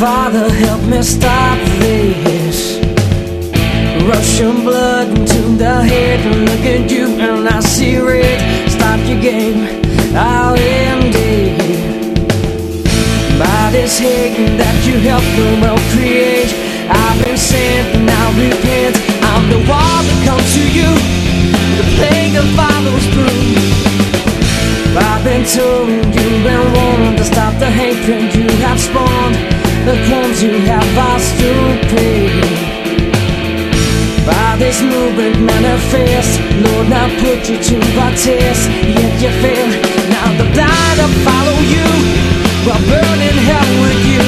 Father, help me stop this. Russian blood into the head. Look at you and I see red. Stop your game, I'll end it. By this hate that you helped the world create, I've been sent and I repent. I'm the one that comes to you. The plague of follows through. I've been told you've been warned to stop the hatred you you have asked to pay. By this movement manifest, Lord, now put you to a test, yet you fail. Now the blind will follow you, while burning hell with you.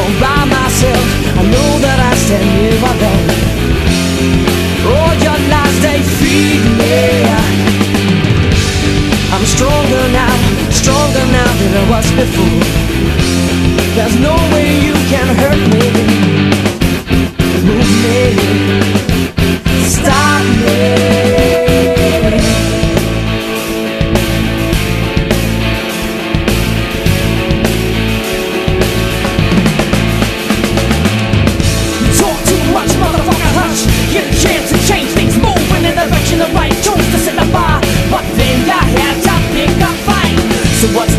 Oh, by myself, I know that I stand here alone. All your lies they feed me. I'm stronger now, stronger now than I was before. There's no way you can hurt me. Move me, stop me. Talk too much, motherfucker, hush. Get a chance to change things, move in the direction of right. To the bar, but then pick a fight. So what's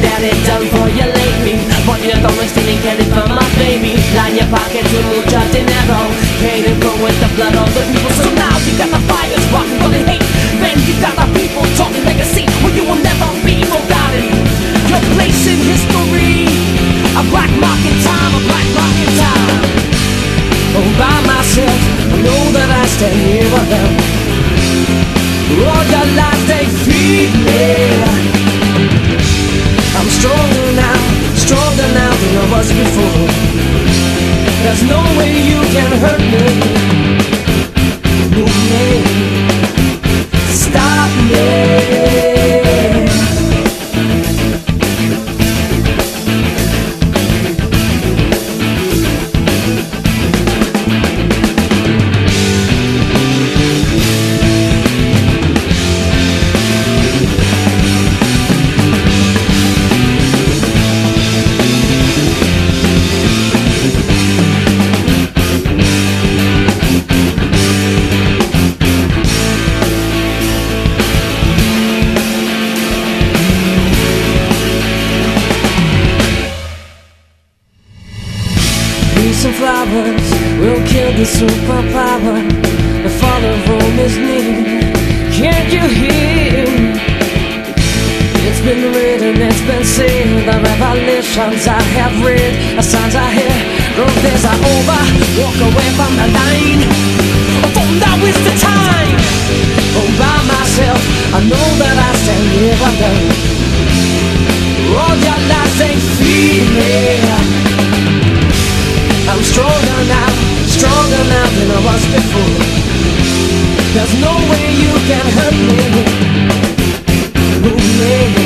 All by myself, I know that I stand here alone. All your lies, they feed me will kill the superpower. The fall of Rome is near. Can't you hear? It's been written, it's been said. The revelations I have read, the signs I hear. Those days are over. Walk away from the line. For now is the time. All by myself, I know that I stand here alone. Stronger now than I was before. There's no way you can hurt me. Move me, me.